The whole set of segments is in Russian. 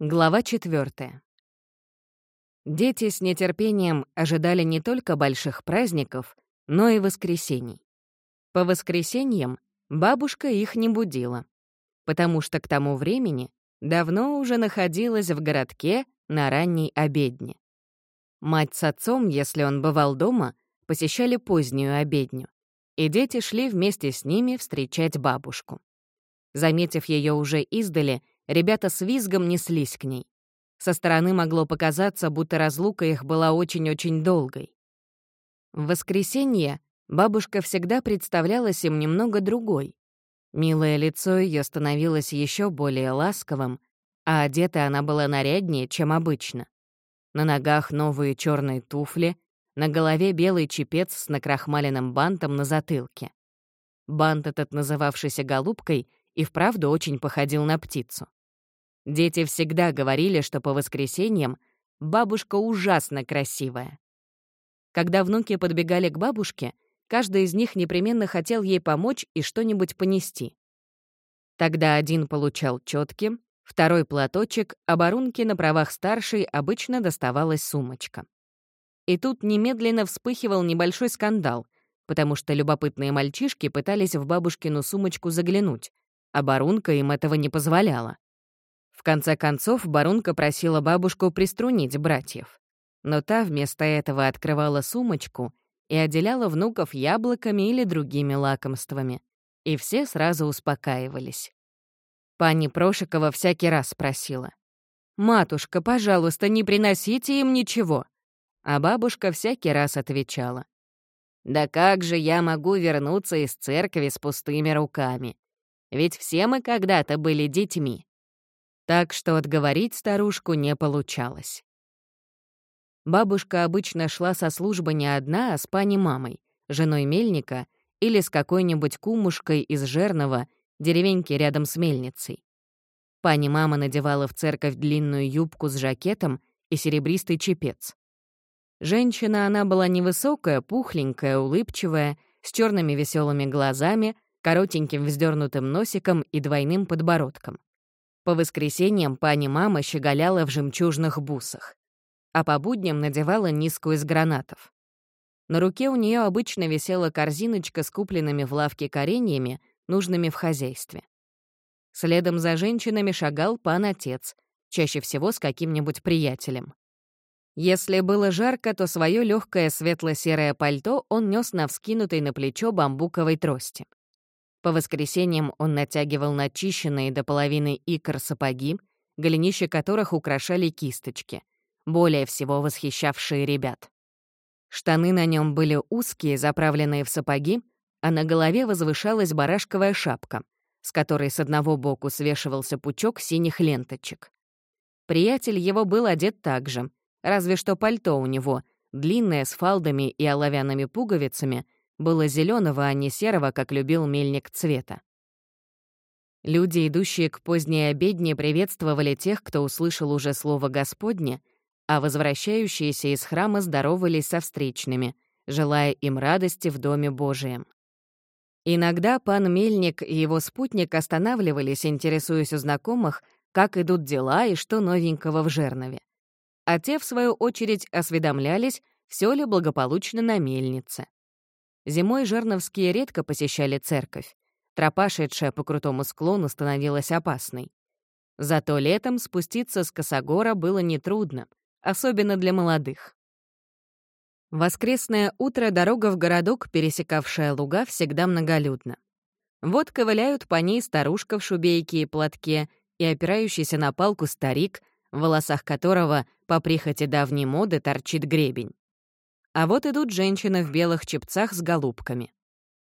Глава 4. Дети с нетерпением ожидали не только больших праздников, но и воскресений. По воскресеньям бабушка их не будила, потому что к тому времени давно уже находилась в городке на ранней обедне. Мать с отцом, если он бывал дома, посещали позднюю обедню, и дети шли вместе с ними встречать бабушку. Заметив ее уже издали, Ребята с визгом неслись к ней. Со стороны могло показаться, будто разлука их была очень-очень долгой. В воскресенье бабушка всегда представлялась им немного другой. Милое лицо ее становилось еще более ласковым, а одета она была наряднее, чем обычно. На ногах новые черные туфли, на голове белый чепец с накрахмаленным бантом на затылке. Бант этот, называвшийся голубкой, и вправду очень походил на птицу. Дети всегда говорили, что по воскресеньям бабушка ужасно красивая. Когда внуки подбегали к бабушке, каждый из них непременно хотел ей помочь и что-нибудь понести. Тогда один получал четки, второй — платочек, а барунке на правах старшей обычно доставалась сумочка. И тут немедленно вспыхивал небольшой скандал, потому что любопытные мальчишки пытались в бабушкину сумочку заглянуть, а барунка им этого не позволяла. В конце концов, барунка просила бабушку приструнить братьев. Но та вместо этого открывала сумочку и отделяла внуков яблоками или другими лакомствами. И все сразу успокаивались. Пани Прошикова всякий раз спросила. «Матушка, пожалуйста, не приносите им ничего». А бабушка всякий раз отвечала. «Да как же я могу вернуться из церкви с пустыми руками? Ведь все мы когда-то были детьми так что отговорить старушку не получалось. Бабушка обычно шла со службы не одна, а с пани-мамой, женой мельника или с какой-нибудь кумушкой из Жернова, деревеньки рядом с мельницей. Пани-мама надевала в церковь длинную юбку с жакетом и серебристый чепец. Женщина она была невысокая, пухленькая, улыбчивая, с черными веселыми глазами, коротеньким вздернутым носиком и двойным подбородком. По воскресеньям пани-мама щеголяла в жемчужных бусах, а по будням надевала низкую из гранатов. На руке у нее обычно висела корзиночка с купленными в лавке кореньями, нужными в хозяйстве. Следом за женщинами шагал пан-отец, чаще всего с каким-нибудь приятелем. Если было жарко, то свое легкое светло-серое пальто он нес на вскинутой на плечо бамбуковой трости. По воскресеньям он натягивал начищенные до половины икр сапоги, голенища которых украшали кисточки, более всего восхищавшие ребят. Штаны на нем были узкие, заправленные в сапоги, а на голове возвышалась барашковая шапка, с которой с одного боку свешивался пучок синих ленточек. Приятель его был одет так же, разве что пальто у него, длинное с фалдами и оловянными пуговицами — было зеленого, а не серого, как любил мельник цвета. Люди, идущие к поздней обедне, приветствовали тех, кто услышал уже слово «Господне», а возвращающиеся из храма здоровались со встречными, желая им радости в Доме Божием. Иногда пан Мельник и его спутник останавливались, интересуясь у знакомых, как идут дела и что новенького в Жернове. А те, в свою очередь, осведомлялись, все ли благополучно на мельнице. Зимой жерновские редко посещали церковь. Тропа, шедшая по крутому склону, становилась опасной. Зато летом спуститься с Косогора было нетрудно, особенно для молодых. воскресное утро дорога в городок, пересекавшая луга, всегда многолюдна. Вот ковыляют по ней старушка в шубейке и платке и опирающийся на палку старик, в волосах которого, по прихоти давней моды, торчит гребень. А вот идут женщины в белых чепцах с голубками.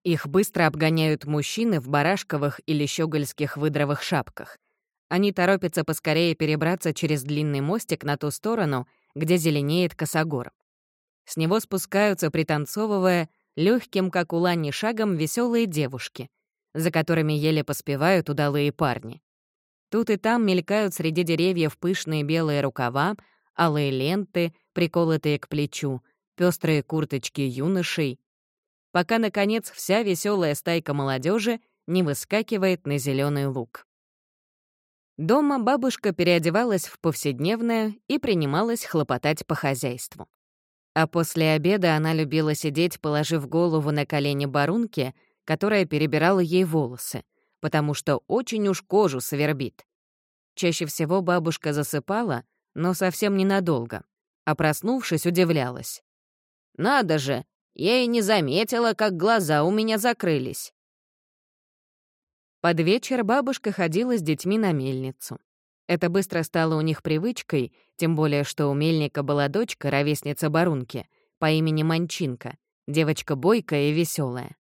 Их быстро обгоняют мужчины в барашковых или щегольских выдровых шапках. Они торопятся поскорее перебраться через длинный мостик на ту сторону, где зеленеет косогор. С него спускаются, пританцовывая, легким, как у лани, шагом веселые девушки, за которыми еле поспевают удалые парни. Тут и там мелькают среди деревьев пышные белые рукава, алые ленты, приколотые к плечу — пестрые курточки юношей, пока, наконец, вся веселая стайка молодежи не выскакивает на зеленый луг. Дома бабушка переодевалась в повседневное и принималась хлопотать по хозяйству. А после обеда она любила сидеть, положив голову на колени барунки, которая перебирала ей волосы, потому что очень уж кожу свербит. Чаще всего бабушка засыпала, но совсем ненадолго, а проснувшись, удивлялась. «Надо же, я и не заметила, как глаза у меня закрылись». Под вечер бабушка ходила с детьми на мельницу. Это быстро стало у них привычкой, тем более что у Мельника была дочка, ровесница Барунки, по имени Манчинка, девочка бойкая и веселая.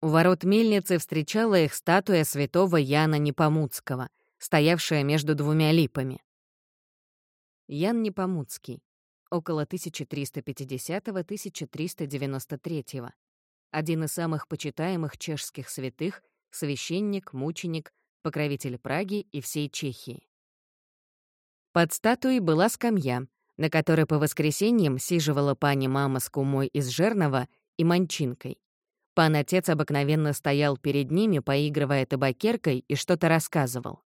У ворот мельницы встречала их статуя святого Яна Непомуцкого, стоявшая между двумя липами. Ян Непомуцкий, около 1350-1393, один из самых почитаемых чешских святых, священник, мученик, покровитель Праги и всей Чехии. Под статуей была скамья, на которой по воскресеньям сиживала пани-мама с кумой из Жернова и манчинкой. Пан-отец обыкновенно стоял перед ними, поигрывая табакеркой, и что-то рассказывал.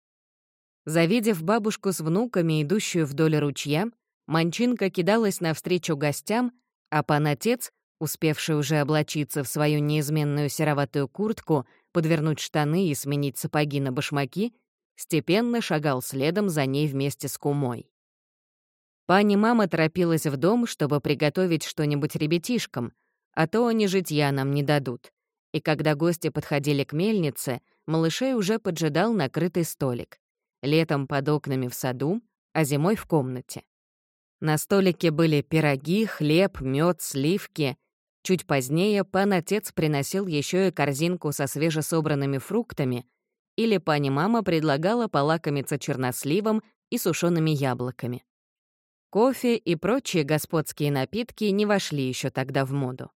Завидев бабушку с внуками, идущую вдоль ручья, Манчинка кидалась навстречу гостям, а пан-отец, успевший уже облачиться в свою неизменную сероватую куртку, подвернуть штаны и сменить сапоги на башмаки, степенно шагал следом за ней вместе с кумой. Пани-мама торопилась в дом, чтобы приготовить что-нибудь ребятишкам, а то они житья нам не дадут. И когда гости подходили к мельнице, малышей уже поджидал накрытый столик. Летом под окнами в саду, а зимой в комнате. На столике были пироги, хлеб, мед, сливки, Чуть позднее пан-отец приносил еще и корзинку со свежесобранными фруктами, или пани-мама предлагала полакомиться черносливом и сушеными яблоками. Кофе и прочие господские напитки не вошли еще тогда в моду.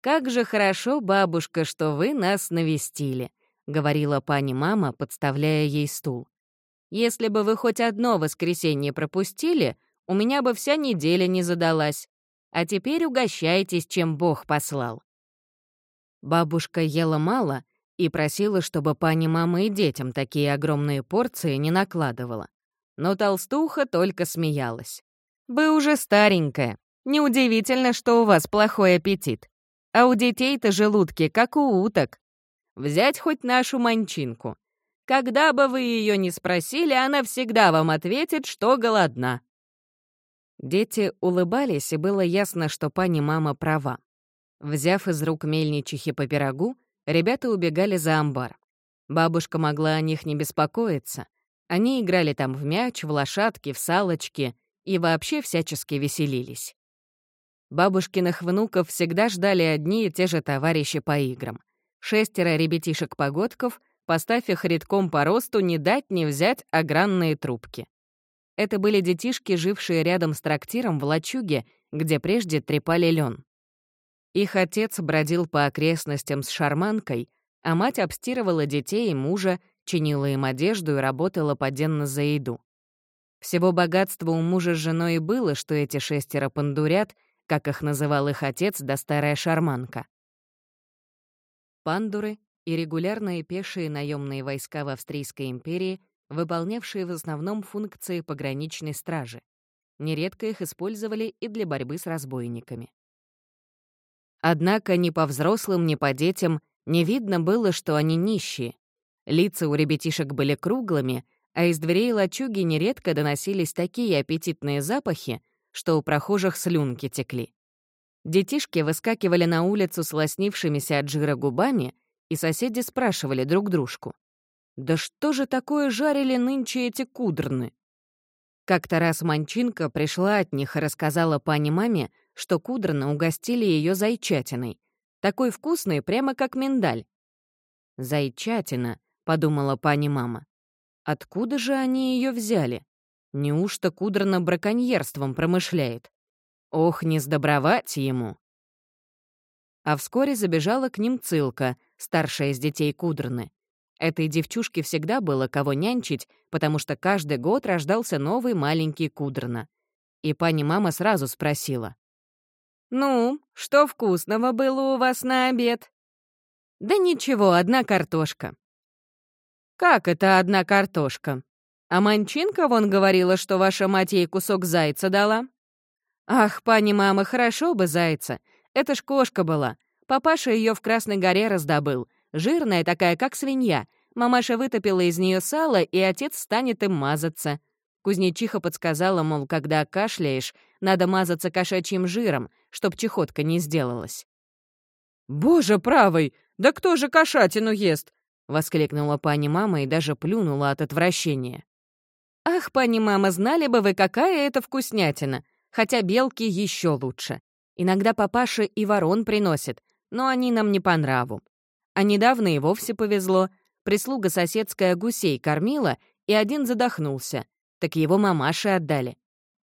«Как же хорошо, бабушка, что вы нас навестили», — говорила пани-мама, подставляя ей стул. «Если бы вы хоть одно воскресенье пропустили, у меня бы вся неделя не задалась. А теперь угощайтесь, чем Бог послал». Бабушка ела мало и просила, чтобы пани мама и детям такие огромные порции не накладывала. Но толстуха только смеялась. «Вы уже старенькая. Неудивительно, что у вас плохой аппетит. А у детей-то желудки, как у уток. Взять хоть нашу манчинку. Когда бы вы ее ни спросили, она всегда вам ответит, что голодна. Дети улыбались, и было ясно, что пани-мама права. Взяв из рук мельничихи по пирогу, ребята убегали за амбар. Бабушка могла о них не беспокоиться. Они играли там в мяч, в лошадки, в салочки и вообще всячески веселились. Бабушкиных внуков всегда ждали одни и те же товарищи по играм. Шестеро ребятишек-погодков, поставь их редком по росту, не дать не взять огранные трубки. Это были детишки, жившие рядом с трактиром в лачуге, где прежде трепали лен. Их отец бродил по окрестностям с шарманкой, а мать обстирывала детей и мужа, чинила им одежду и работала поденно за еду. Всего богатства у мужа с женой и было, что эти шестеро пандурят, как их называл их отец, да старая шарманка. Пандуры и регулярные пешие наемные войска в Австрийской империи выполнявшие в основном функции пограничной стражи. Нередко их использовали и для борьбы с разбойниками. Однако ни по взрослым, ни по детям не видно было, что они нищие. Лица у ребятишек были круглыми, а из дверей лачуги нередко доносились такие аппетитные запахи, что у прохожих слюнки текли. Детишки выскакивали на улицу с лоснившимися от жира губами, и соседи спрашивали друг дружку. Да что же такое жарили нынче эти кудрны? Как-то раз Манчинка пришла от них и рассказала пане-маме, что кудрны угостили ее зайчатиной. Такой вкусной, прямо как миндаль. «Зайчатина», — подумала пани-мама. «Откуда же они ее взяли? Неужто кудрна браконьерством промышляет? Ох, не сдобровать ему!» А вскоре забежала к ним Цилка, старшая из детей Кудрны. Этой девчушке всегда было кого нянчить, потому что каждый год рождался новый маленький Кудрна. И пани-мама сразу спросила. «Ну, что вкусного было у вас на обед?» «Да ничего, одна картошка». «Как это одна картошка? А Манчинка вон говорила, что ваша мать ей кусок зайца дала». «Ах, пани мама, хорошо бы зайца. Это ж кошка была. Папаша ее в Красной горе раздобыл. Жирная такая, как свинья. Мамаша вытопила из нее сало, и отец станет им мазаться. Кузнечиха подсказала, мол, когда кашляешь, надо мазаться кошачьим жиром, чтоб чехотка не сделалась. «Боже правый! Да кто же кошатину ест?» — воскликнула пани мама и даже плюнула от отвращения. «Ах, пани мама, знали бы вы, какая это вкуснятина! Хотя белки еще лучше. Иногда папаша и ворон приносит, но они нам не по нраву. А недавно и вовсе повезло. Прислуга соседская гусей кормила, и один задохнулся. Так его мамаше отдали.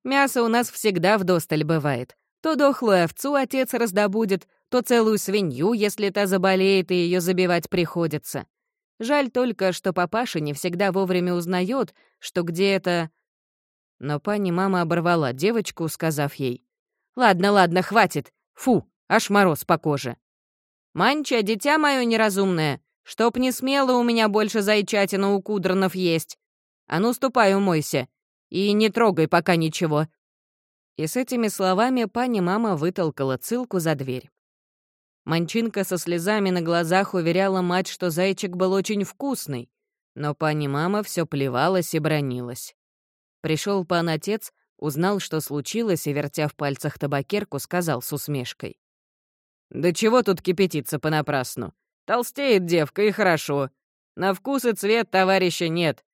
Мясо у нас всегда вдосталь бывает. То дохлую овцу отец раздобудет, то целую свинью, если та заболеет и ее забивать приходится. Жаль только, что папаша не всегда вовремя узнает, что где это... Но пани мама оборвала девочку, сказав ей. «Ладно, ладно, хватит. Фу, аж мороз по коже». «Манча, дитя мое неразумное, чтоб не смело у меня больше зайчатина у кудронов есть. А ну, ступай, умойся. И не трогай пока ничего». И с этими словами пани-мама вытолкала Цилку за дверь. Манчинка со слезами на глазах уверяла мать, что зайчик был очень вкусный, но пани-мама все плевалась и бронилась. Пришел пан-отец, узнал, что случилось, и, вертя в пальцах табакерку, сказал с усмешкой. «Да чего тут кипятиться понапрасну? Толстеет девка, и хорошо. На вкус и цвет товарища нет.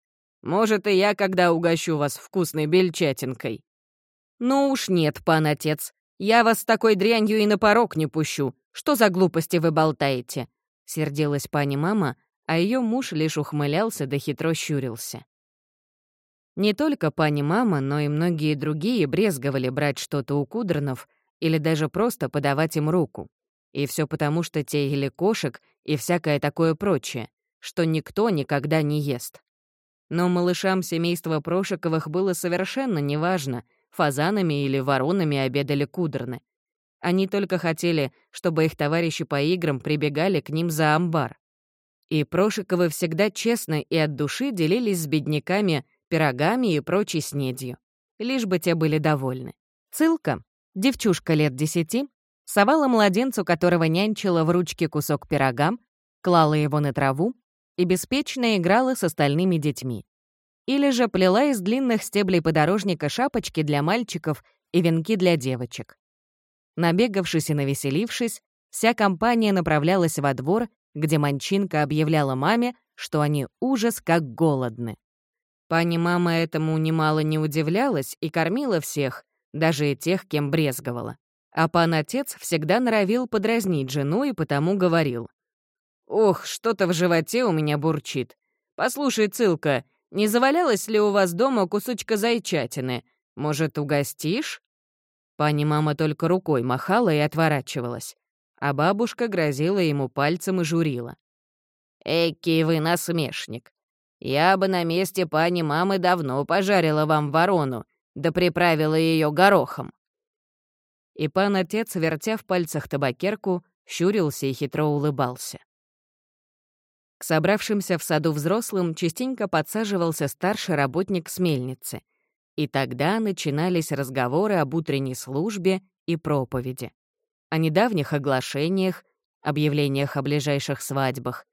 Может, и я когда угощу вас вкусной бельчатинкой». «Ну уж нет, пан отец. Я вас с такой дрянью и на порог не пущу. Что за глупости вы болтаете?» Сердилась пани мама, а ее муж лишь ухмылялся да хитро щурился. Не только пани мама, но и многие другие брезговали брать что-то у кудронов или даже просто подавать им руку. И все потому, что те ели кошек и всякое такое прочее, что никто никогда не ест. Но малышам семейства Прошиковых было совершенно неважно, фазанами или воронами обедали кудрны. Они только хотели, чтобы их товарищи по играм прибегали к ним за амбар. И Прошиковы всегда честно и от души делились с бедняками пирогами и прочей снедью. Лишь бы те были довольны. Цилка, девчушка лет десяти, совала младенцу, которого нянчила в ручке кусок пирога, клала его на траву и беспечно играла с остальными детьми. Или же плела из длинных стеблей подорожника шапочки для мальчиков и венки для девочек. Набегавшись и навеселившись, вся компания направлялась во двор, где Манчинка объявляла маме, что они ужас как голодны. Пани мама этому немало не удивлялась и кормила всех, даже и тех, кем брезговала. А пан-отец всегда норовил подразнить жену и потому говорил. «Ох, что-то в животе у меня бурчит. Послушай, Цилка, не завалялась ли у вас дома кусочка зайчатины? Может, угостишь?» Пани мама только рукой махала и отворачивалась, а бабушка грозила ему пальцем и журила. «Эки вы насмешник. Я бы на месте пани мамы давно пожарила вам ворону, да приправила ее горохом». И пан-отец, вертя в пальцах табакерку, щурился и хитро улыбался. К собравшимся в саду взрослым частенько подсаживался старший работник с мельницы. И тогда начинались разговоры об утренней службе и проповеди, о недавних оглашениях, объявлениях о ближайших свадьбах,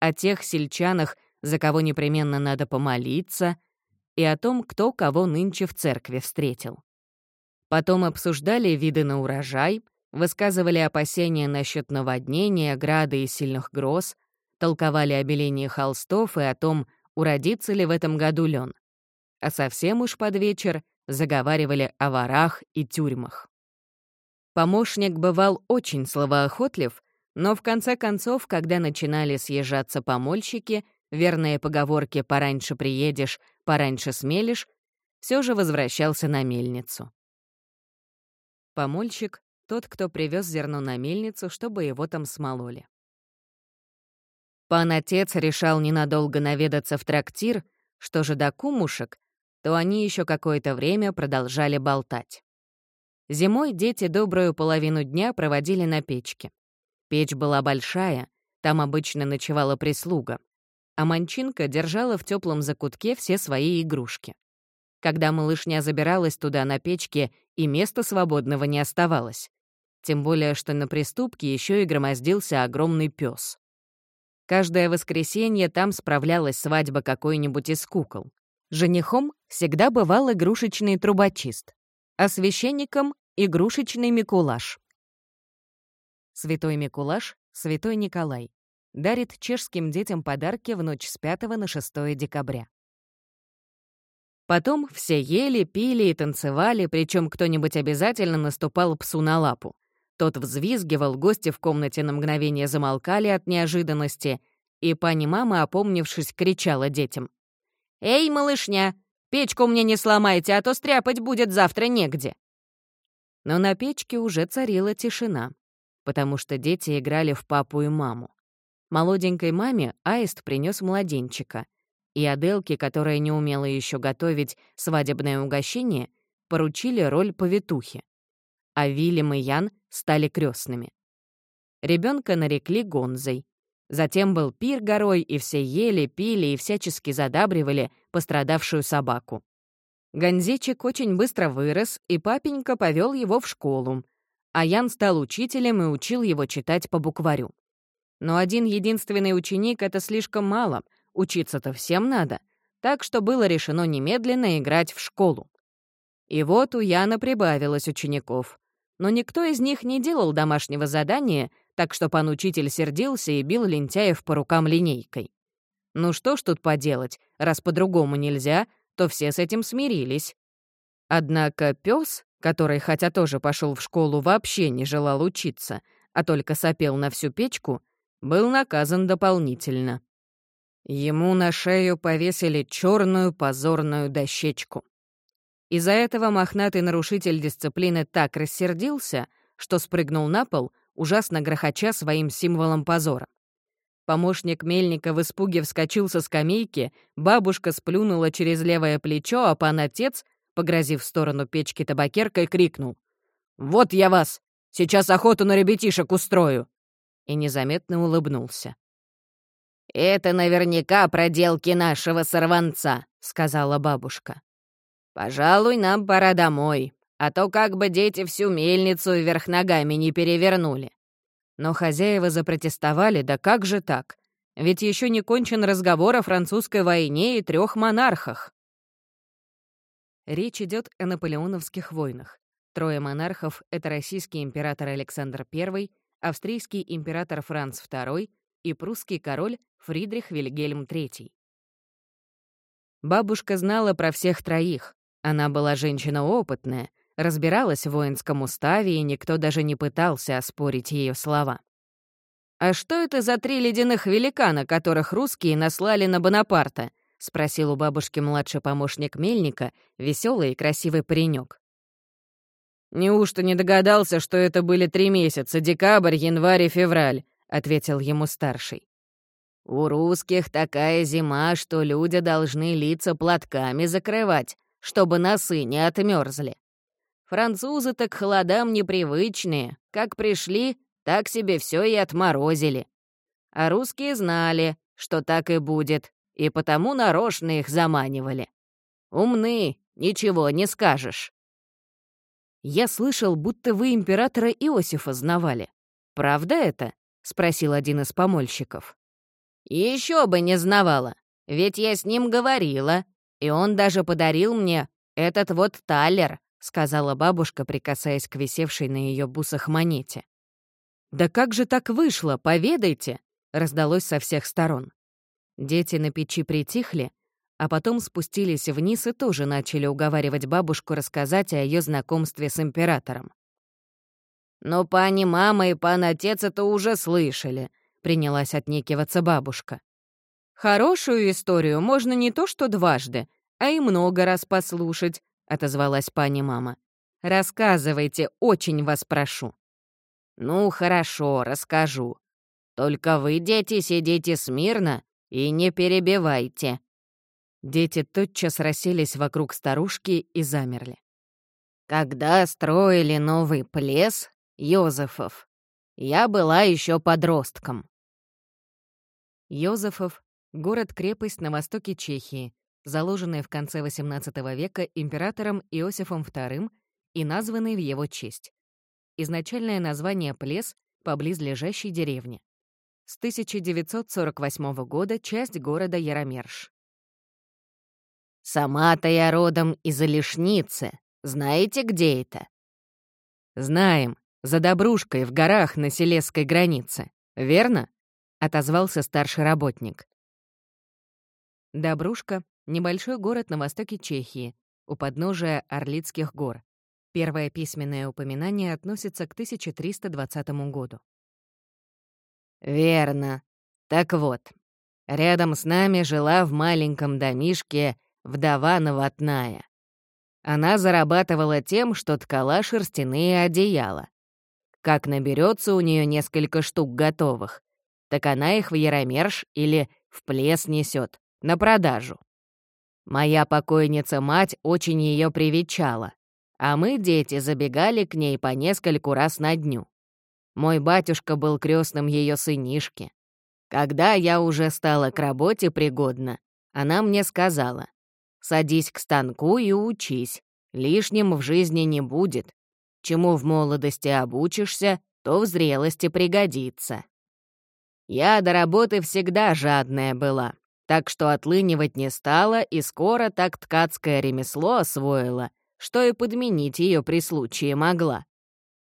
о тех сельчанах, за кого непременно надо помолиться, и о том, кто кого нынче в церкви встретил. Потом обсуждали виды на урожай, высказывали опасения насчет наводнения, града и сильных гроз, толковали о белении холстов и о том, уродится ли в этом году лен. А совсем уж под вечер заговаривали о ворах и тюрьмах. Помощник бывал очень словоохотлив, но в конце концов, когда начинали съезжаться помольщики, верные поговорки «пораньше приедешь, пораньше смелишь», все же возвращался на мельницу. Помольщик — тот, кто привез зерно на мельницу, чтобы его там смололи. Пан-отец решал ненадолго наведаться в трактир, что же до кумушек, то они еще какое-то время продолжали болтать. Зимой дети добрую половину дня проводили на печке. Печь была большая, там обычно ночевала прислуга. а Манчинка держала в теплом закутке все свои игрушки. Когда малышня забиралась туда на печке, и места свободного не оставалось. Тем более, что на приступке еще и громоздился огромный пес. Каждое воскресенье там справлялась свадьба какой-нибудь из кукол. Женихом всегда бывал игрушечный трубочист, а священником — игрушечный Микулаш. Святой Микулаш, Святой Николай, дарит чешским детям подарки в ночь с 5 на 6 декабря. Потом все ели, пили и танцевали, причем кто-нибудь обязательно наступал псу на лапу. Тот взвизгивал, гости в комнате на мгновение замолкали от неожиданности, и пани-мама, опомнившись, кричала детям. «Эй, малышня, печку мне не сломайте, а то стряпать будет завтра негде». Но на печке уже царила тишина, потому что дети играли в папу и маму. Молоденькой маме Аист принес младенчика, и Аделке, которая не умела еще готовить свадебное угощение, поручили роль повитухи. А Вильям и Ян стали крестными. Ребенка нарекли Гонзой. Затем был пир горой, и все ели, пили и всячески задабривали пострадавшую собаку. Гонзечек очень быстро вырос, и папенька повел его в школу, а Ян стал учителем и учил его читать по букварю. Но один единственный ученик — это слишком мало, учиться-то всем надо, так что было решено немедленно играть в школу. И вот у Яна прибавилось учеников. Но никто из них не делал домашнего задания, так что пан учитель сердился и бил лентяев по рукам линейкой. Ну что ж тут поделать, раз по-другому нельзя, то все с этим смирились. Однако пес, который, хотя тоже пошел в школу, вообще не желал учиться, а только сопел на всю печку, был наказан дополнительно. Ему на шею повесили черную позорную дощечку. Из-за этого мохнатый нарушитель дисциплины так рассердился, что спрыгнул на пол, ужасно грохоча своим символом позора. Помощник Мельника в испуге вскочил со скамейки, бабушка сплюнула через левое плечо, а пан-отец, погрозив в сторону печки табакеркой, крикнул. «Вот я вас! Сейчас охоту на ребятишек устрою!» И незаметно улыбнулся. «Это наверняка проделки нашего сорванца», — сказала бабушка. «Пожалуй, нам пора домой, а то как бы дети всю мельницу вверх ногами не перевернули». Но хозяева запротестовали, да как же так? Ведь еще не кончен разговор о французской войне и трех монархах. Речь идет о наполеоновских войнах. Трое монархов — это российский император Александр I, австрийский император Франц II и прусский король Фридрих Вильгельм III. Бабушка знала про всех троих, она была женщина опытная, разбиралась в воинском уставе, и никто даже не пытался оспорить ее слова. «А что это за три ледяных великана, которых русские наслали на Бонапарта?» — спросил у бабушки младший помощник Мельника, веселый и красивый паренек. «Неужто не догадался, что это были три месяца — декабрь, январь и февраль?» — ответил ему старший. «У русских такая зима, что люди должны лица платками закрывать, чтобы носы не отмерзли. Французы так холодам непривычные. Как пришли, так себе все и отморозили. А русские знали, что так и будет, и потому нарочно их заманивали. Умны, ничего не скажешь. Я слышал, будто вы императора Иосифа знавали. Правда это? Спросил один из помольщиков. Еще бы не знавала, ведь я с ним говорила, и он даже подарил мне этот вот талер», — сказала бабушка, прикасаясь к висевшей на ее бусах монете. «Да как же так вышло? Поведайте!» — раздалось со всех сторон. Дети на печи притихли, а потом спустились вниз и тоже начали уговаривать бабушку рассказать о ее знакомстве с императором. «Но пани мама и пан отец это уже слышали», — принялась отнекиваться бабушка. «Хорошую историю можно не то что дважды, а и много раз послушать», — отозвалась пани-мама. «Рассказывайте, очень вас прошу». «Ну, хорошо, расскажу. Только вы, дети, сидите смирно и не перебивайте». Дети тотчас расселись вокруг старушки и замерли. Когда строили новый плес, Йозефов, я была еще подростком. Йозефов Город-крепость на востоке Чехии, заложенный в конце XVIII века императором Иосифом II и названный в его честь. Изначальное название Плес по близлежащей деревне. С 1948 года часть города Яромерш. «Сама-то я родом из Олешницы. Знаете, где это?» «Знаем. За Добрушкой в горах на Селесской границе. Верно?» — отозвался старший работник. Добрушка — небольшой город на востоке Чехии, у подножия Орлицких гор. Первое письменное упоминание относится к 1320 году. «Верно. Так вот, рядом с нами жила в маленьком домишке вдова Новотная. Она зарабатывала тем, что ткала шерстяные одеяла. Как наберется у нее несколько штук готовых, так она их в Яромерш или в плес несет на продажу. Моя покойница-мать очень ее привечала, а мы, дети, забегали к ней по нескольку раз на дню. Мой батюшка был крестным ее сынишки. Когда я уже стала к работе пригодна, она мне сказала, «Садись к станку и учись, лишним в жизни не будет. Чему в молодости обучишься, то в зрелости пригодится». Я до работы всегда жадная была, так что отлынивать не стала и скоро так ткацкое ремесло освоила, что и подменить ее при случае могла.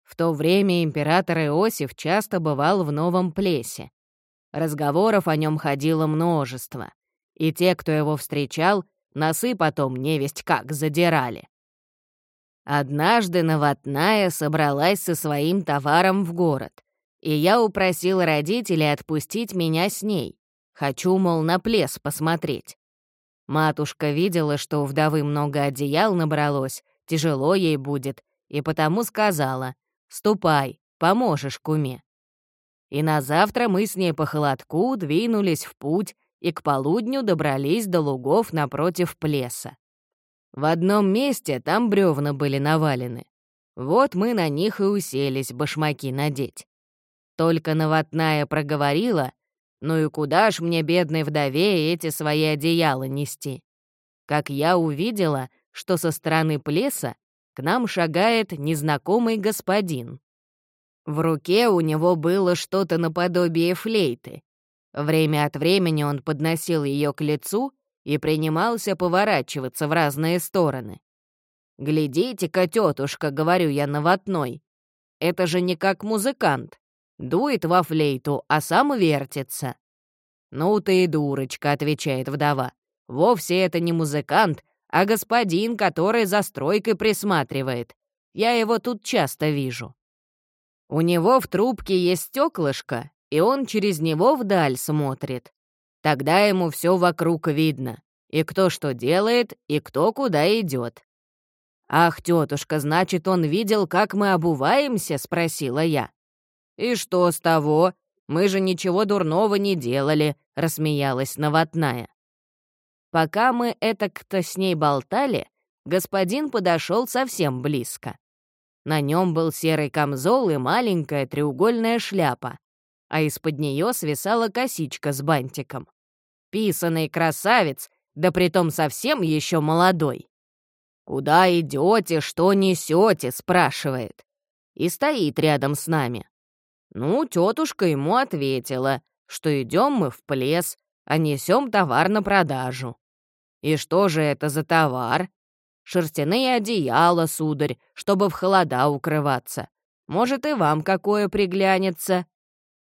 В то время император Иосиф часто бывал в Новом Плесе. Разговоров о нем ходило множество, и те, кто его встречал, носы потом невесть как задирали. Однажды Новотная собралась со своим товаром в город, и я упросил родителей отпустить меня с ней. Хочу, мол, на плес посмотреть. Матушка видела, что у вдовы много одеял набралось, тяжело ей будет, и потому сказала, Ступай, поможешь куме». И на завтра мы с ней по холодку двинулись в путь и к полудню добрались до лугов напротив плеса. В одном месте там бревна были навалены. Вот мы на них и уселись башмаки надеть. Только новотная проговорила, ну и куда ж мне, бедной вдове, эти свои одеяла нести? Как я увидела, что со стороны плеса к нам шагает незнакомый господин. В руке у него было что-то наподобие флейты. Время от времени он подносил ее к лицу и принимался поворачиваться в разные стороны. «Глядите-ка, тетушка, — говорю я новотной, — это же не как музыкант. Дует во флейту, а сам вертится». «Ну ты и дурочка», — отвечает вдова. «Вовсе это не музыкант, а господин, который за стройкой присматривает. Я его тут часто вижу. У него в трубке есть стеклышко, и он через него вдаль смотрит. Тогда ему все вокруг видно, и кто что делает, и кто куда идет. «Ах, тетушка, значит, он видел, как мы обуваемся?» — спросила я. «И что с того? Мы же ничего дурного не делали», — рассмеялась новотная. Пока мы это-то с ней болтали, господин подошел совсем близко. На нем был серый камзол и маленькая треугольная шляпа, а из-под нее свисала косичка с бантиком. Писанный красавец, да притом совсем еще молодой. «Куда идете, что несете?» — спрашивает. И стоит рядом с нами. Ну, тетушка ему ответила, что идем мы в плес, а несем товар на продажу. «И что же это за товар?» «Шерстяные одеяла, сударь, чтобы в холода укрываться. Может, и вам какое приглянется».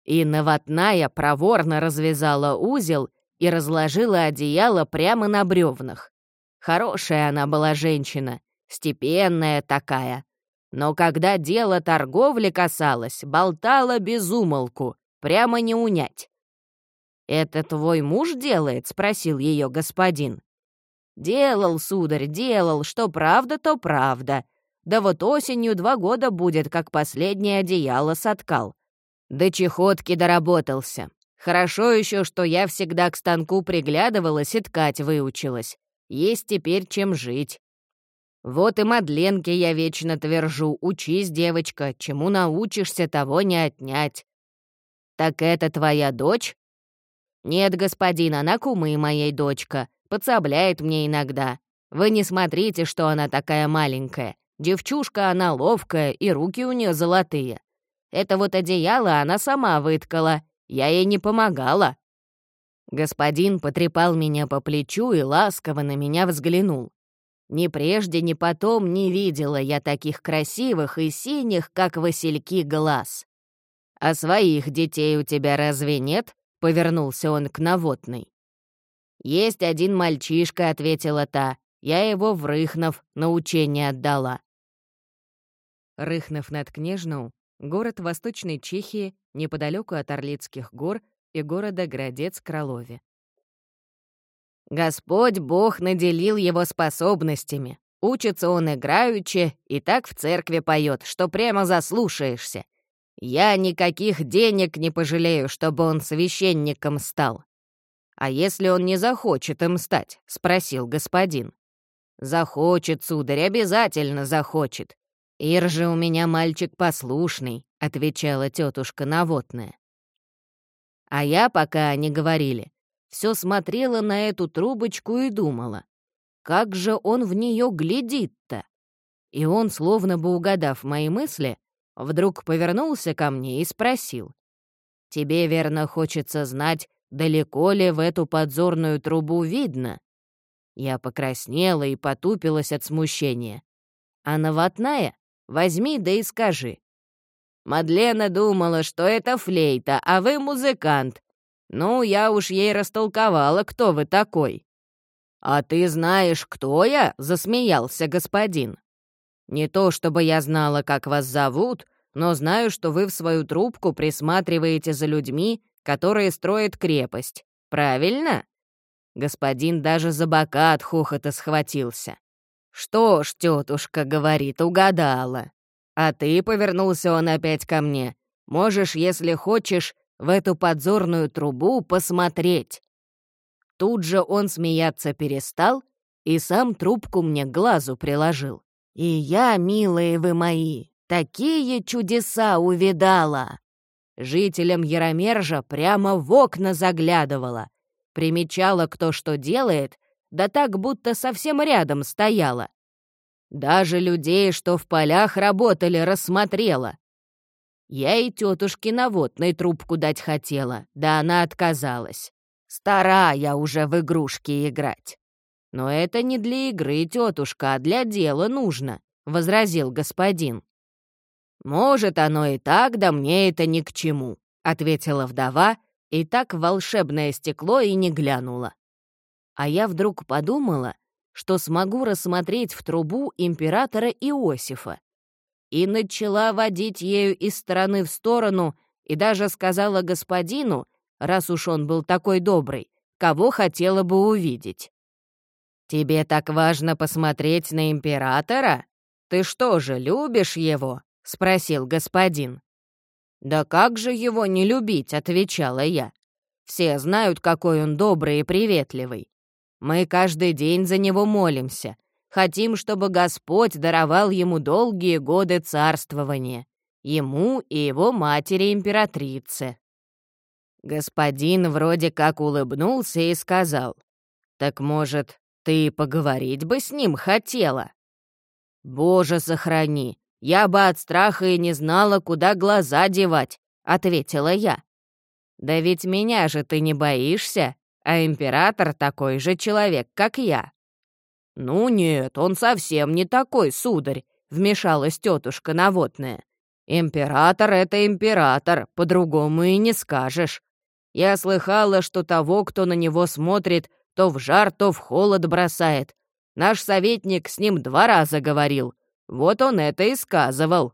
И новотная проворно развязала узел и разложила одеяло прямо на бревнах. Хорошая она была женщина, степенная такая. Но когда дело торговли касалось, болтала без умолку, прямо не унять. «Это твой муж делает?» — спросил ее господин. «Делал, сударь, делал, что правда, то правда. Да вот осенью два года будет, как последнее одеяло соткал. До чехотки доработался. Хорошо еще, что я всегда к станку приглядывалась и ткать выучилась. Есть теперь чем жить. Вот и Мадленке я вечно твержу, учись, девочка, чему научишься, того не отнять. Так это твоя дочь? «Нет, господин, она кумы моей дочка, подсобляет мне иногда. Вы не смотрите, что она такая маленькая. Девчушка она ловкая, и руки у нее золотые. Это вот одеяло она сама выткала, я ей не помогала». Господин потрепал меня по плечу и ласково на меня взглянул. Ни прежде, ни потом не видела я таких красивых и синих, как васильки, глаз. «А своих детей у тебя разве нет?» — повернулся он к наводной. «Есть один мальчишка», — ответила та. «Я его в Рыхнов на учение отдала». Рыхнов над Кнежnou — город Восточной Чехии, неподалеку от Орлицких гор и города Градец-Кролове. Господь Бог наделил его способностями. Учится он играючи и так в церкви поет, что прямо заслушаешься. Я никаких денег не пожалею, чтобы он священником стал. «А если он не захочет им стать?» — спросил господин. «Захочет, сударь, обязательно захочет. Ир же у меня мальчик послушный», — отвечала тетушка Наводная. А я, пока они говорили, все смотрела на эту трубочку и думала, как же он в нее глядит-то? И он, словно бы угадав мои мысли, вдруг повернулся ко мне и спросил. «Тебе, верно, хочется знать, далеко ли в эту подзорную трубу видно?» Я покраснела и потупилась от смущения. «А наватная? Возьми да и скажи». Мадлена думала, что это флейта, а вы музыкант. Ну, я уж ей растолковала, кто вы такой. «А ты знаешь, кто я?» — засмеялся господин. «Не то чтобы я знала, как вас зовут, но знаю, что вы в свою трубку присматриваете за людьми, которые строят крепость. Правильно?» Господин даже за бока от хохота схватился. «Что ж, тетушка, — говорит, — угадала. А ты, — повернулся он опять ко мне, — можешь, если хочешь, в эту подзорную трубу посмотреть». Тут же он смеяться перестал и сам трубку мне к глазу приложил. И я, милые вы мои, такие чудеса увидала. Жителям Яромержа прямо в окна заглядывала. Примечала, кто что делает, да так, будто совсем рядом стояла. Даже людей, что в полях работали, рассмотрела. Я и тетушке наводной трубку дать хотела, да она отказалась. Стара я уже в игрушки играть. Но это не для игры, тетушка, а для дела нужно, — возразил господин. «Может, оно и так, да мне это ни к чему», — ответила вдова, и так волшебное стекло и не глянула. А я вдруг подумала, что смогу рассмотреть в трубу императора Иосифа. И начала водить ею из стороны в сторону, и даже сказала господину, раз уж он был такой добрый, кого хотела бы увидеть. «Тебе так важно посмотреть на императора? Ты что же, любишь его?» — спросил господин. «Да как же его не любить?» — отвечала я. «Все знают, какой он добрый и приветливый. Мы каждый день за него молимся. Хотим, чтобы Господь даровал ему долгие годы царствования, ему и его матери-императрице». Господин вроде как улыбнулся и сказал, «Так, может, ты поговорить бы с ним хотела?» «Боже, сохрани! «Я бы от страха и не знала, куда глаза девать», — ответила я. «Да ведь меня же ты не боишься, а император такой же человек, как я». «Ну нет, он совсем не такой, сударь», — вмешалась тетушка наводная. «Император — это император, по-другому и не скажешь. Я слыхала, что того, кто на него смотрит, то в жар, то в холод бросает. Наш советник с ним два раза говорил. Вот он это и сказывал.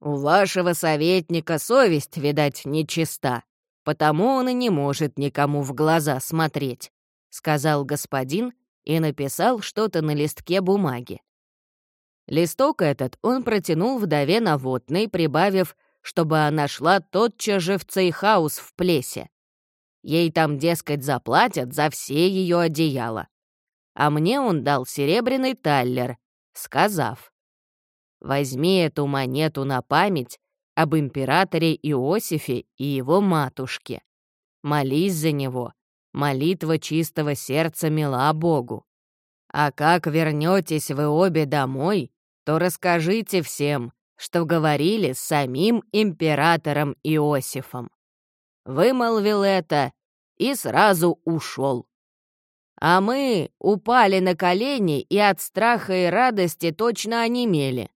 У вашего советника совесть, видать, нечиста, потому он и не может никому в глаза смотреть», — сказал господин и написал что-то на листке бумаги. Листок этот он протянул вдове Наводной, прибавив, чтобы она шла тотчас же в цейхаус в Плесе. Ей там, дескать, заплатят за все ее одеяла. А мне он дал серебряный таллер, сказав, Возьми эту монету на память об императоре Иосифе и его матушке. молись за него. Молитва чистого сердца мила Богу. А как вернетесь вы обе домой, то расскажите всем, что говорили с самим императором Иосифом. Вымолвил это и сразу ушел. А мы упали на колени и от страха и радости точно онемели.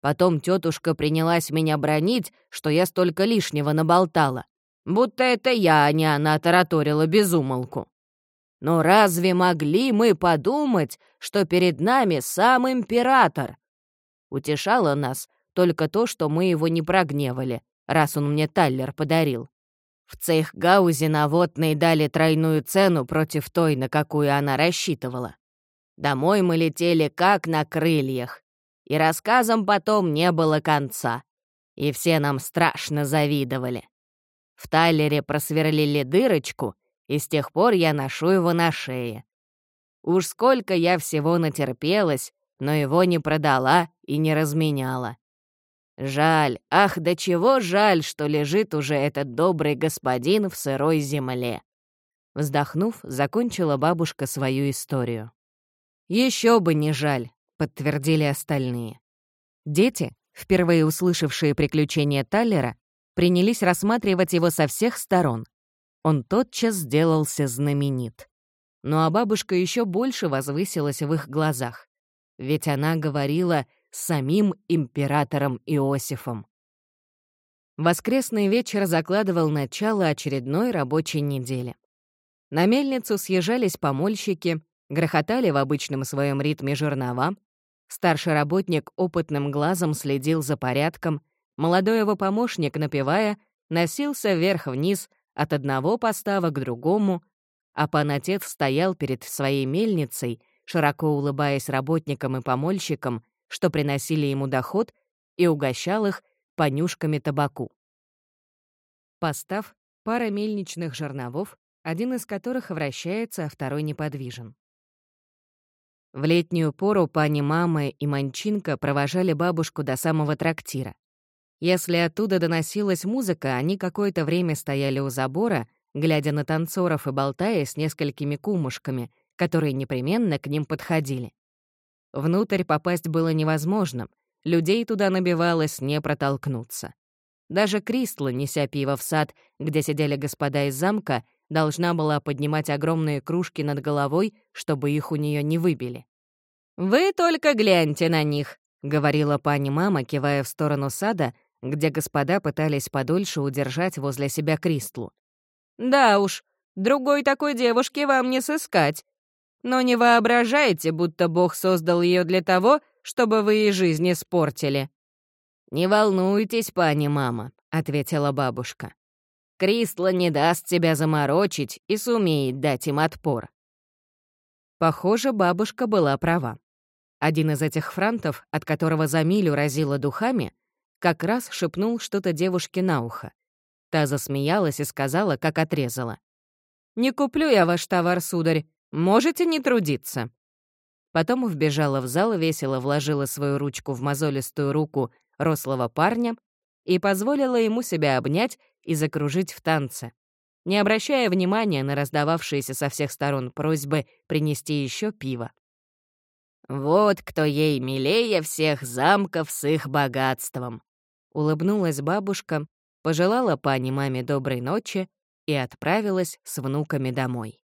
Потом тетушка принялась меня бронить, что я столько лишнего наболтала. Будто это я, а не она тараторила безумолку. Но разве могли мы подумать, что перед нами сам император? Утешало нас только то, что мы его не прогневали, раз он мне таллер подарил. В цехгаузе наводной дали тройную цену против той, на какую она рассчитывала. Домой мы летели как на крыльях, и рассказам потом не было конца, и все нам страшно завидовали. В таллере просверлили дырочку, и с тех пор я ношу его на шее. Уж сколько я всего натерпелась, но его не продала и не разменяла. Жаль, ах, до чего жаль, что лежит уже этот добрый господин в сырой земле. Вздохнув, закончила бабушка свою историю. Еще бы не жаль, подтвердили остальные. Дети, впервые услышавшие приключения Таллера, принялись рассматривать его со всех сторон. Он тотчас сделался знаменит. Ну а бабушка еще больше возвысилась в их глазах. Ведь она говорила самим императором Иосифом. Воскресный вечер закладывал начало очередной рабочей недели. На мельницу съезжались помольщики, грохотали в обычном своем ритме жернова. Старший работник опытным глазом следил за порядком, молодой его помощник, напевая, носился вверх-вниз от одного постава к другому, а пан стоял перед своей мельницей, широко улыбаясь работникам и помольщикам, что приносили ему доход, и угощал их понюшками табаку. Постав пара мельничных жерновов, один из которых вращается, а второй неподвижен. В летнюю пору пани мама и Манчинка провожали бабушку до самого трактира. Если оттуда доносилась музыка, они какое-то время стояли у забора, глядя на танцоров и болтая с несколькими кумушками, которые непременно к ним подходили. Внутрь попасть было невозможно, людей туда набивалось не протолкнуться. Даже Кристла, неся пиво в сад, где сидели господа из замка, должна была поднимать огромные кружки над головой, чтобы их у нее не выбили. «Вы только гляньте на них», — говорила пани-мама, кивая в сторону сада, где господа пытались подольше удержать возле себя Кристлу. «Да уж, другой такой девушки вам не сыскать. Но не воображайте, будто Бог создал ее для того, чтобы вы ей жизнь испортили». «Не волнуйтесь, пани-мама», — ответила бабушка. «Кристла не даст тебя заморочить и сумеет дать им отпор». Похоже, бабушка была права. Один из этих франтов, от которого за милю разило духами, как раз шепнул что-то девушке на ухо. Та засмеялась и сказала, как отрезала. «Не куплю я ваш товар, сударь, Можете не трудиться». Потом вбежала в зал, весело вложила свою ручку в мозолистую руку рослого парня и позволила ему себя обнять и закружить в танце, не обращая внимания на раздававшиеся со всех сторон просьбы принести еще пиво. «Вот кто ей милее всех замков с их богатством!» Улыбнулась бабушка, пожелала пани маме доброй ночи и отправилась с внуками домой.